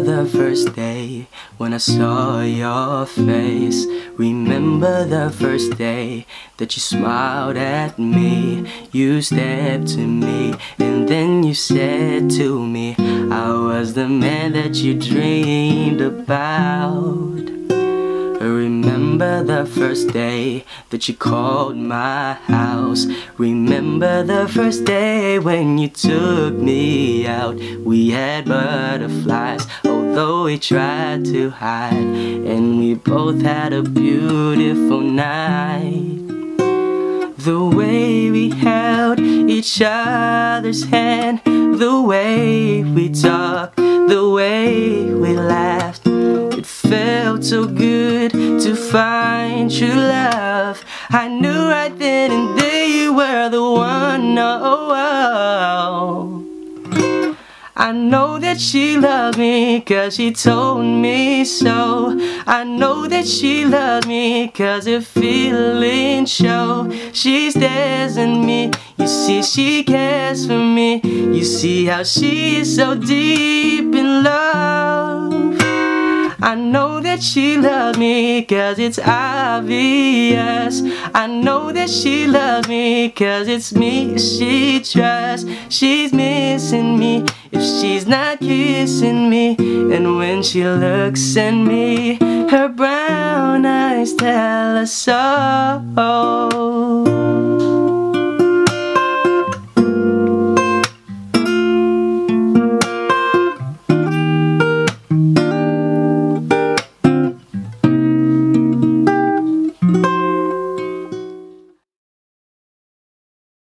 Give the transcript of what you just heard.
Remember the first day when I saw your face. Remember the first day that you smiled at me. You stepped to me and then you said to me, I was the man that you dreamed about. Remember the first day that you called my house. Remember the first day when you took me out. We had butterflies, although we tried to hide. And we both had a beautiful night. The way we held each other's hand, the way we talked, the way we laughed. It felt so good to find true love. I knew right then and there you were the one. Oh, oh. oh. I know that she loved me cause she told me so. I know that she loved me cause her feelings show. She stares at me, you see, she cares for me. You see how she is so deep in love. I know that she loves me cause it's obvious I know that she loves me cause it's me she trusts She's missing me if she's not kissing me And when she looks at me Her brown eyes tell us so